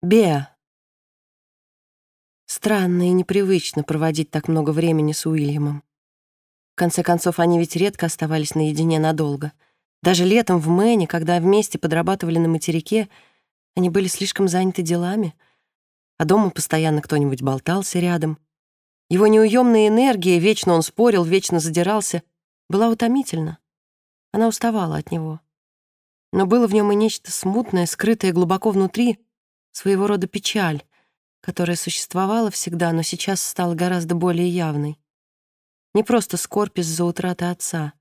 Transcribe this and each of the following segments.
Беа. Странно и непривычно проводить так много времени с Уильямом. В конце концов, они ведь редко оставались наедине надолго. Даже летом в Мэне, когда вместе подрабатывали на материке, они были слишком заняты делами, а дома постоянно кто-нибудь болтался рядом. Его неуемная энергия, вечно он спорил, вечно задирался, была утомительна. Она уставала от него. Но было в нем и нечто смутное, скрытое глубоко внутри, своего рода печаль, которая существовала всегда, но сейчас стала гораздо более явной. Не просто скорбь из-за утраты отца.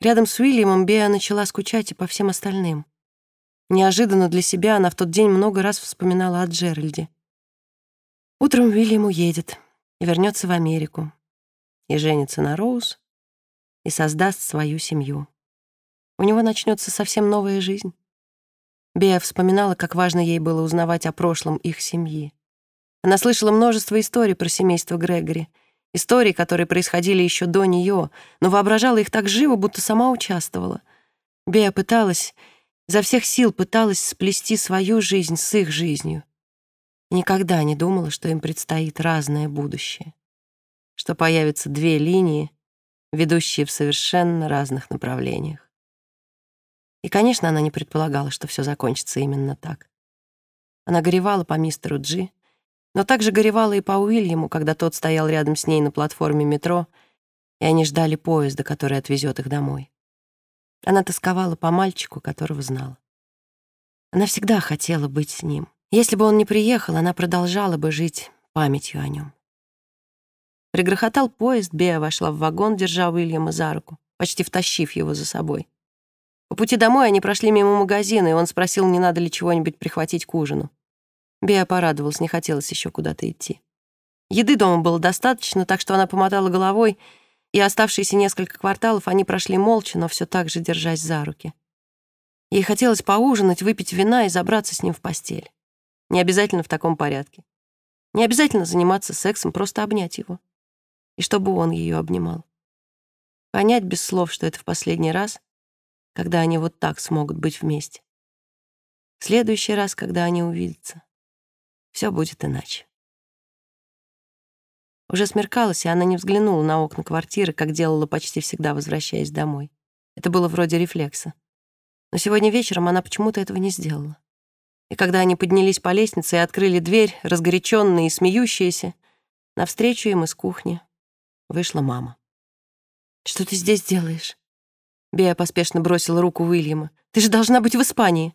Рядом с Уильямом Беа начала скучать и по всем остальным. Неожиданно для себя она в тот день много раз вспоминала о Джеральде. Утром Уильям уедет и вернется в Америку, и женится на Роуз, и создаст свою семью. У него начнется совсем новая жизнь. Беа вспоминала, как важно ей было узнавать о прошлом их семьи. Она слышала множество историй про семейство Грегори, историй, которые происходили еще до нее, но воображала их так живо, будто сама участвовала. Беа пыталась, изо всех сил пыталась сплести свою жизнь с их жизнью. И никогда не думала, что им предстоит разное будущее, что появятся две линии, ведущие в совершенно разных направлениях. И, конечно, она не предполагала, что все закончится именно так. Она горевала по мистеру Джи, но также горевала и по Уильяму, когда тот стоял рядом с ней на платформе метро, и они ждали поезда, который отвезет их домой. Она тосковала по мальчику, которого знала. Она всегда хотела быть с ним. Если бы он не приехал, она продолжала бы жить памятью о нем. Пригрохотал поезд, Беа вошла в вагон, держа Уильяма за руку, почти втащив его за собой. По пути домой они прошли мимо магазина, и он спросил, не надо ли чего-нибудь прихватить к ужину. Беа порадовалась, не хотелось еще куда-то идти. Еды дома было достаточно, так что она помотала головой, и оставшиеся несколько кварталов они прошли молча, но все так же держась за руки. Ей хотелось поужинать, выпить вина и забраться с ним в постель. Не обязательно в таком порядке. Не обязательно заниматься сексом, просто обнять его. И чтобы он ее обнимал. Понять без слов, что это в последний раз, когда они вот так смогут быть вместе. В следующий раз, когда они увидятся, все будет иначе. Уже смеркалось, и она не взглянула на окна квартиры, как делала почти всегда, возвращаясь домой. Это было вроде рефлекса. Но сегодня вечером она почему-то этого не сделала. И когда они поднялись по лестнице и открыли дверь, разгоряченные и смеющиеся, навстречу им из кухни вышла мама. «Что ты здесь делаешь?» Беа поспешно бросила руку Уильяма. «Ты же должна быть в Испании!»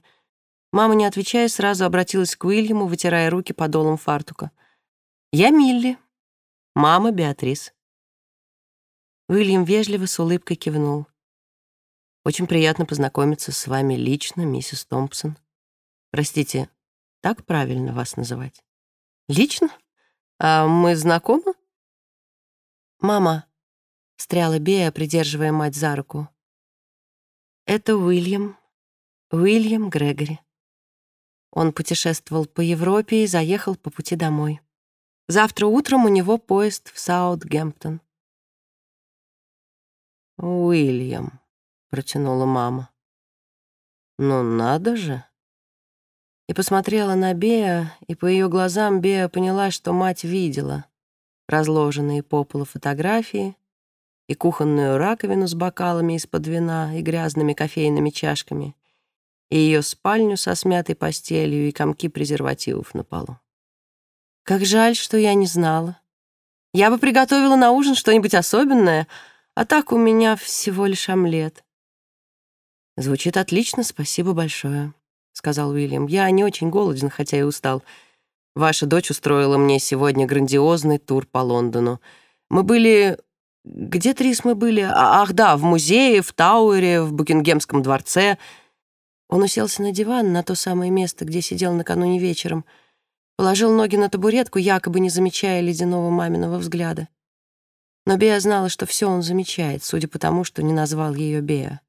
Мама, не отвечая, сразу обратилась к Уильяму, вытирая руки подолом фартука. «Я Милли. Мама Беатрис». Уильям вежливо с улыбкой кивнул. «Очень приятно познакомиться с вами лично, миссис Томпсон. Простите, так правильно вас называть?» «Лично? А мы знакомы?» «Мама», — встряла Беа, придерживая мать за руку, это Уильям, Уильям Грегори. Он путешествовал по Европе и заехал по пути домой. Завтра утром у него поезд в Саутгемптон. «Уильям», — протянула мама. «Ну надо же!» И посмотрела на Беа, и по ее глазам Беа поняла, что мать видела разложенные по полу фотографии, и кухонную раковину с бокалами из-под вина и грязными кофейными чашками, и ее спальню со смятой постелью и комки презервативов на полу. Как жаль, что я не знала. Я бы приготовила на ужин что-нибудь особенное, а так у меня всего лишь омлет. Звучит отлично, спасибо большое, сказал Уильям. Я не очень голоден, хотя и устал. Ваша дочь устроила мне сегодня грандиозный тур по Лондону. Мы были где, Трис, мы были? А, ах, да, в музее, в Тауэре, в Букингемском дворце. Он уселся на диван, на то самое место, где сидел накануне вечером, положил ноги на табуретку, якобы не замечая ледяного маминого взгляда. Но Беа знала, что все он замечает, судя по тому, что не назвал ее Беа.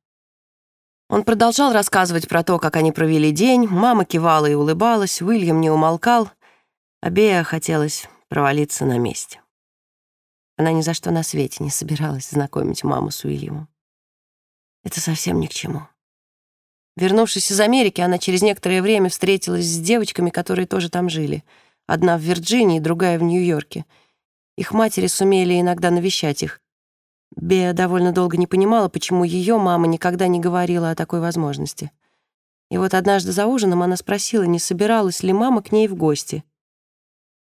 Он продолжал рассказывать про то, как они провели день, мама кивала и улыбалась, Уильям не умолкал, а Беа хотелось провалиться на месте. Она ни за что на свете не собиралась знакомить маму с Уильямом. Это совсем ни к чему. Вернувшись из Америки, она через некоторое время встретилась с девочками, которые тоже там жили. Одна в Вирджинии, другая в Нью-Йорке. Их матери сумели иногда навещать их. Беа довольно долго не понимала, почему ее мама никогда не говорила о такой возможности. И вот однажды за ужином она спросила, не собиралась ли мама к ней в гости.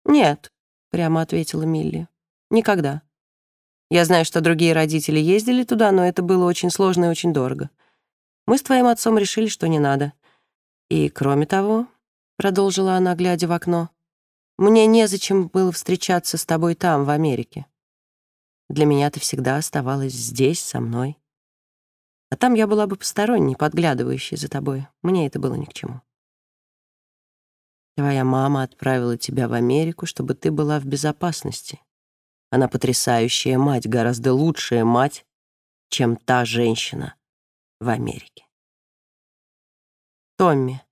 «Нет», — прямо ответила Милли, — «никогда. Я знаю, что другие родители ездили туда, но это было очень сложно и очень дорого. Мы с твоим отцом решили, что не надо. И, кроме того, — продолжила она, глядя в окно, — мне незачем было встречаться с тобой там, в Америке. Для меня ты всегда оставалась здесь, со мной. А там я была бы посторонней, подглядывающей за тобой. Мне это было ни к чему. Твоя мама отправила тебя в Америку, чтобы ты была в безопасности. Она потрясающая мать, гораздо лучшая мать, чем та женщина в Америке. Томми,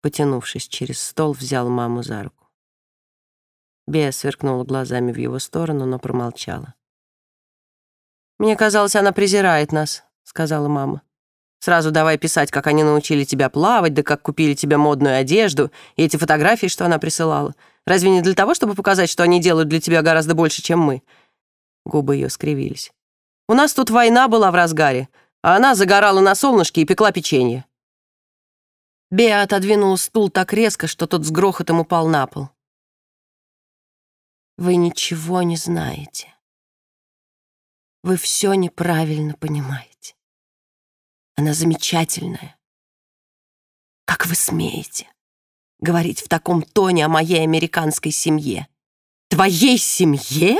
потянувшись через стол, взял маму за руку. Бея сверкнула глазами в его сторону, но промолчала. «Мне казалось, она презирает нас», — сказала мама. «Сразу давай писать, как они научили тебя плавать, да как купили тебе модную одежду, и эти фотографии, что она присылала. Разве не для того, чтобы показать, что они делают для тебя гораздо больше, чем мы?» Губы ее скривились. «У нас тут война была в разгаре, а она загорала на солнышке и пекла печенье». Беа отодвинула стул так резко, что тот с грохотом упал на пол. «Вы ничего не знаете», вы все неправильно понимаете. Она замечательная. Как вы смеете говорить в таком тоне о моей американской семье? Твоей семье?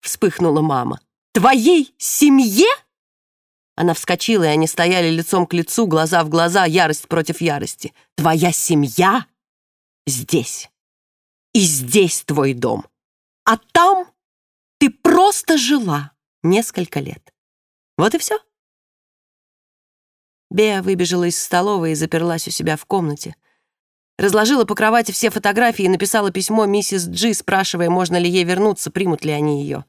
Вспыхнула мама. Твоей семье? Она вскочила, и они стояли лицом к лицу, глаза в глаза, ярость против ярости. Твоя семья здесь. И здесь твой дом. А там ты просто жила несколько лет. Вот и все. Беа выбежала из столовой и заперлась у себя в комнате. Разложила по кровати все фотографии и написала письмо миссис Джи, спрашивая, можно ли ей вернуться, примут ли они ее.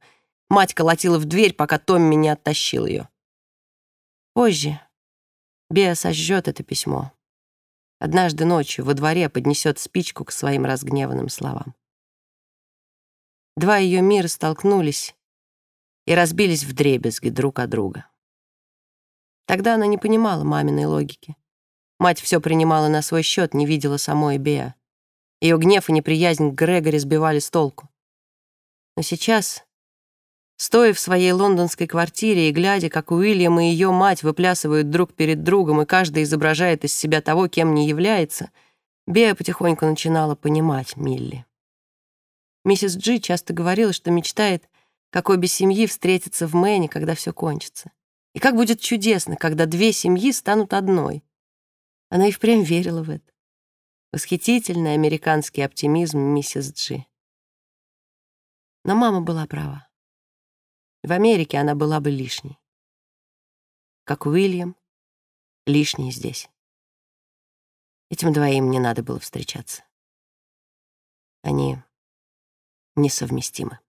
Мать колотила в дверь, пока Томми не оттащил ее. Позже Беа сожжет это письмо. Однажды ночью во дворе поднесет спичку к своим разгневанным словам. Два ее мира столкнулись, и разбились в дребезги друг от друга. Тогда она не понимала маминой логики. Мать все принимала на свой счет, не видела самой Беа. Ее гнев и неприязнь к Грегори сбивали с толку. Но сейчас, стоя в своей лондонской квартире и глядя, как Уильям и ее мать выплясывают друг перед другом, и каждый изображает из себя того, кем не является, Беа потихоньку начинала понимать Милли. Миссис Джи часто говорила, что мечтает как обе семьи встретятся в Мэне, когда все кончится. И как будет чудесно, когда две семьи станут одной. Она и впрямь верила в это. Восхитительный американский оптимизм миссис Джи. Но мама была права. В Америке она была бы лишней. Как Уильям, лишний здесь. Этим двоим не надо было встречаться. Они несовместимы.